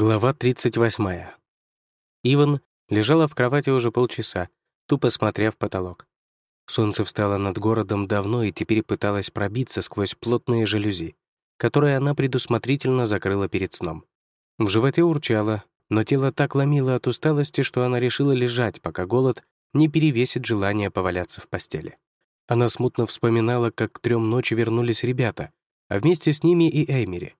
Глава 38. Иван лежала в кровати уже полчаса, тупо смотря в потолок. Солнце встало над городом давно и теперь пыталось пробиться сквозь плотные жалюзи, которые она предусмотрительно закрыла перед сном. В животе урчало, но тело так ломило от усталости, что она решила лежать, пока голод не перевесит желание поваляться в постели. Она смутно вспоминала, как к трем ночи вернулись ребята, а вместе с ними и Эймери.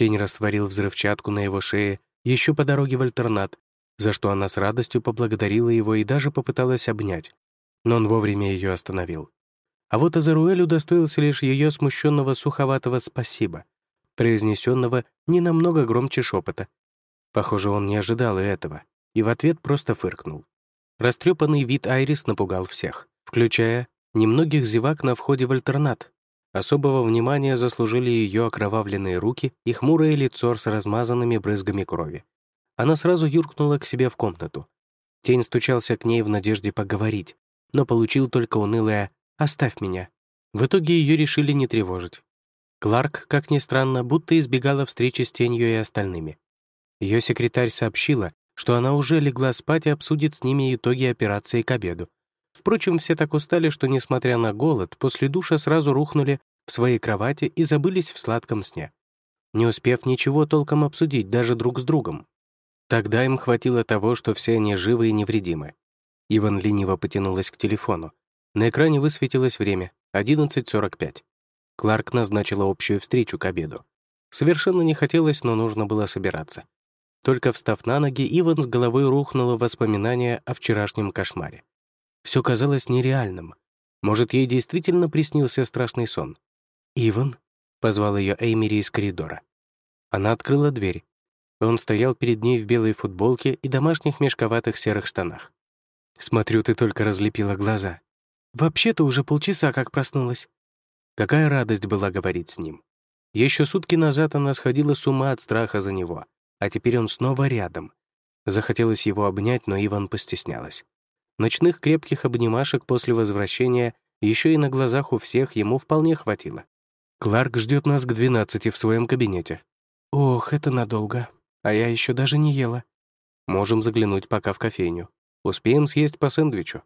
Тень растворил взрывчатку на его шее еще по дороге в альтернат, за что она с радостью поблагодарила его и даже попыталась обнять, но он вовремя ее остановил. А вот Азаруэль удостоился лишь ее смущенного суховатого «спасибо», произнесенного не намного громче шепота. Похоже, он не ожидал и этого, и в ответ просто фыркнул. Растрепанный вид Айрис напугал всех, включая немногих зевак на входе в альтернат, Особого внимания заслужили ее окровавленные руки и хмурое лицо с размазанными брызгами крови. Она сразу юркнула к себе в комнату. Тень стучался к ней в надежде поговорить, но получил только унылое «оставь меня». В итоге ее решили не тревожить. Кларк, как ни странно, будто избегала встречи с тенью и остальными. Ее секретарь сообщила, что она уже легла спать и обсудит с ними итоги операции к обеду. Впрочем, все так устали, что, несмотря на голод, после душа сразу рухнули в своей кровати и забылись в сладком сне, не успев ничего толком обсудить даже друг с другом. Тогда им хватило того, что все они живы и невредимы. Иван лениво потянулась к телефону. На экране высветилось время — 11.45. Кларк назначила общую встречу к обеду. Совершенно не хотелось, но нужно было собираться. Только встав на ноги, Иван с головой рухнула в воспоминания о вчерашнем кошмаре. Все казалось нереальным. Может, ей действительно приснился страшный сон. «Иван?» — позвал ее Эймери из коридора. Она открыла дверь. Он стоял перед ней в белой футболке и домашних мешковатых серых штанах. «Смотрю, ты только разлепила глаза. Вообще-то уже полчаса как проснулась». Какая радость была говорить с ним. Еще сутки назад она сходила с ума от страха за него, а теперь он снова рядом. Захотелось его обнять, но Иван постеснялась. Ночных крепких обнимашек после возвращения еще и на глазах у всех ему вполне хватило. Кларк ждет нас к 12 в своем кабинете. Ох, это надолго. А я еще даже не ела. Можем заглянуть пока в кофейню. Успеем съесть по сэндвичу.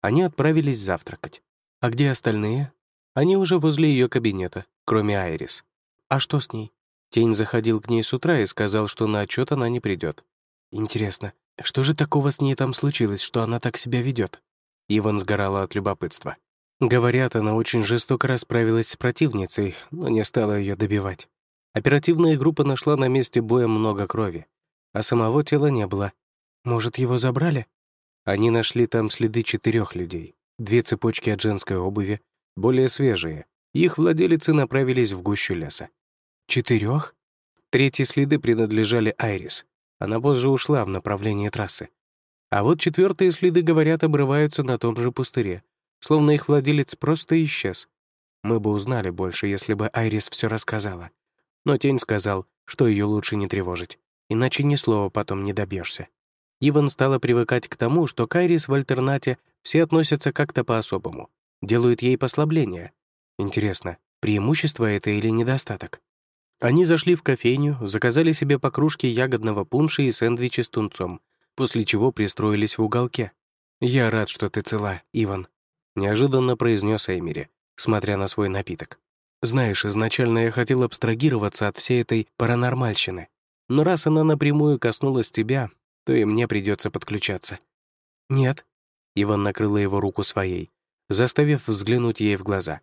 Они отправились завтракать. А где остальные? Они уже возле ее кабинета, кроме Айрис. А что с ней? Тень заходил к ней с утра и сказал, что на отчет она не придет. Интересно, что же такого с ней там случилось, что она так себя ведет? Иван сгорала от любопытства. Говорят, она очень жестоко расправилась с противницей, но не стала ее добивать. Оперативная группа нашла на месте боя много крови, а самого тела не было. Может, его забрали? Они нашли там следы четырех людей, две цепочки от женской обуви, более свежие. Их владелицы направились в гущу леса. Четырех? Третьи следы принадлежали Айрис. Она позже ушла в направлении трассы. А вот четвертые следы, говорят, обрываются на том же пустыре, словно их владелец просто исчез. Мы бы узнали больше, если бы Айрис все рассказала. Но Тень сказал, что ее лучше не тревожить, иначе ни слова потом не добьешься. Иван стала привыкать к тому, что к Айрис в альтернате все относятся как-то по-особому, делают ей послабления. Интересно, преимущество это или недостаток? Они зашли в кофейню, заказали себе по кружке ягодного пунша и сэндвичи с тунцом, после чего пристроились в уголке. «Я рад, что ты цела, Иван», — неожиданно произнес Эймери, смотря на свой напиток. «Знаешь, изначально я хотел абстрагироваться от всей этой паранормальщины, но раз она напрямую коснулась тебя, то и мне придется подключаться». «Нет», — Иван накрыла его руку своей, заставив взглянуть ей в глаза.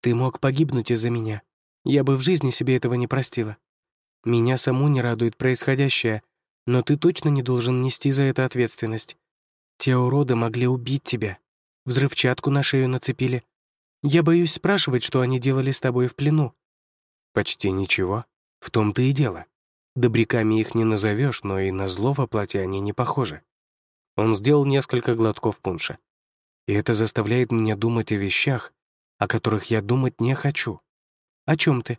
«Ты мог погибнуть из-за меня. Я бы в жизни себе этого не простила. Меня саму не радует происходящее, но ты точно не должен нести за это ответственность. Те уроды могли убить тебя. Взрывчатку на шею нацепили. Я боюсь спрашивать, что они делали с тобой в плену». «Почти ничего. В том-то и дело. Добряками их не назовешь, но и на зло во плоти они не похожи». Он сделал несколько глотков пунша. И это заставляет меня думать о вещах, о которых я думать не хочу. «О чем ты?»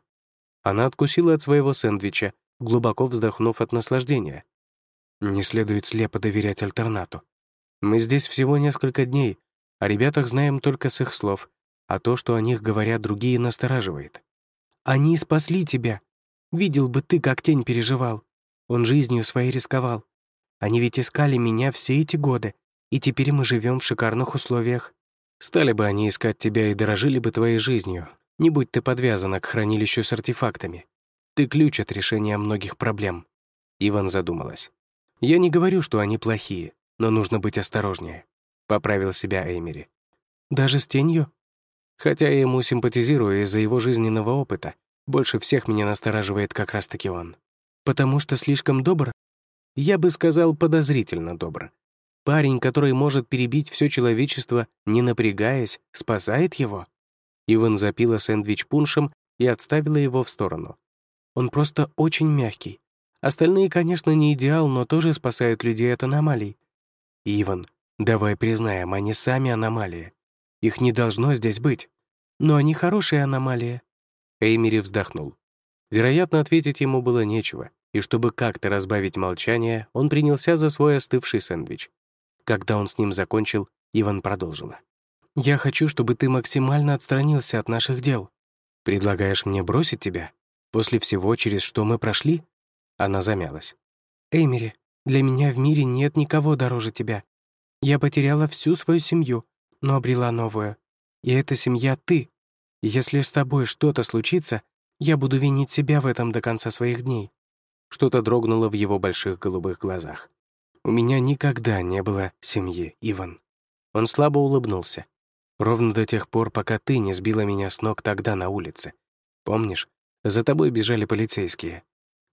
Она откусила от своего сэндвича, глубоко вздохнув от наслаждения. Не следует слепо доверять альтернату. Мы здесь всего несколько дней, о ребятах знаем только с их слов, а то, что о них говорят другие, настораживает. «Они спасли тебя. Видел бы ты, как тень переживал. Он жизнью своей рисковал. Они ведь искали меня все эти годы, и теперь мы живем в шикарных условиях. Стали бы они искать тебя и дорожили бы твоей жизнью, не будь ты подвязана к хранилищу с артефактами. Ты ключ от решения многих проблем. Иван задумалась. Я не говорю, что они плохие, но нужно быть осторожнее. Поправил себя Эймери. Даже с тенью? Хотя я ему симпатизирую из-за его жизненного опыта, больше всех меня настораживает как раз-таки он. Потому что слишком добр? Я бы сказал, подозрительно добр. Парень, который может перебить все человечество, не напрягаясь, спасает его. Иван запила сэндвич пуншем и отставила его в сторону. Он просто очень мягкий. Остальные, конечно, не идеал, но тоже спасают людей от аномалий. Иван, давай признаем, они сами аномалии. Их не должно здесь быть. Но они хорошие аномалии. Эймери вздохнул. Вероятно, ответить ему было нечего, и чтобы как-то разбавить молчание, он принялся за свой остывший сэндвич. Когда он с ним закончил, Иван продолжила. «Я хочу, чтобы ты максимально отстранился от наших дел». «Предлагаешь мне бросить тебя? После всего, через что мы прошли?» Она замялась. «Эймери, для меня в мире нет никого дороже тебя. Я потеряла всю свою семью, но обрела новую. И эта семья — ты. Если с тобой что-то случится, я буду винить себя в этом до конца своих дней». Что-то дрогнуло в его больших голубых глазах. У меня никогда не было семьи, Иван. Он слабо улыбнулся. Ровно до тех пор, пока ты не сбила меня с ног тогда на улице. Помнишь, за тобой бежали полицейские.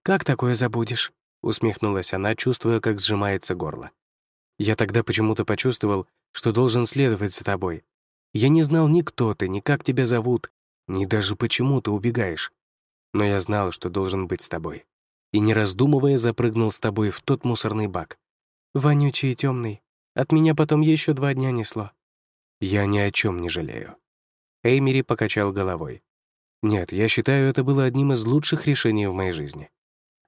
«Как такое забудешь?» — усмехнулась она, чувствуя, как сжимается горло. «Я тогда почему-то почувствовал, что должен следовать за тобой. Я не знал ни кто ты, ни как тебя зовут, ни даже почему ты убегаешь. Но я знал, что должен быть с тобой. И, не раздумывая, запрыгнул с тобой в тот мусорный бак. Вонючий и темный. От меня потом еще два дня несло. Я ни о чем не жалею. Эймери покачал головой. Нет, я считаю, это было одним из лучших решений в моей жизни.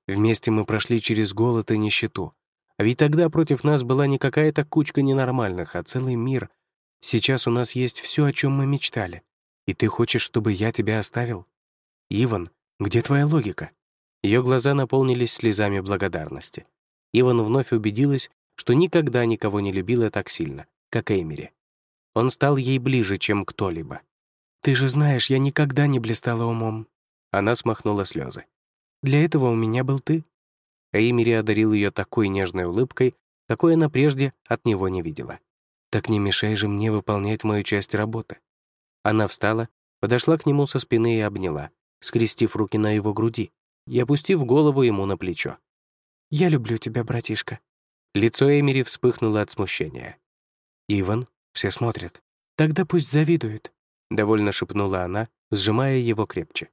Вместе мы прошли через голод и нищету. Ведь тогда против нас была не какая-то кучка ненормальных, а целый мир. Сейчас у нас есть все, о чем мы мечтали. И ты хочешь, чтобы я тебя оставил? Иван, где твоя логика? Ее глаза наполнились слезами благодарности. Иван вновь убедилась, что никогда никого не любила так сильно, как Эймери. Он стал ей ближе, чем кто-либо. «Ты же знаешь, я никогда не блистала умом». Она смахнула слезы. «Для этого у меня был ты». Эймери одарил ее такой нежной улыбкой, какой она прежде от него не видела. «Так не мешай же мне выполнять мою часть работы». Она встала, подошла к нему со спины и обняла, скрестив руки на его груди и опустив голову ему на плечо. «Я люблю тебя, братишка». Лицо Эмери вспыхнуло от смущения. «Иван, все смотрят». «Тогда пусть завидуют», — довольно шепнула она, сжимая его крепче.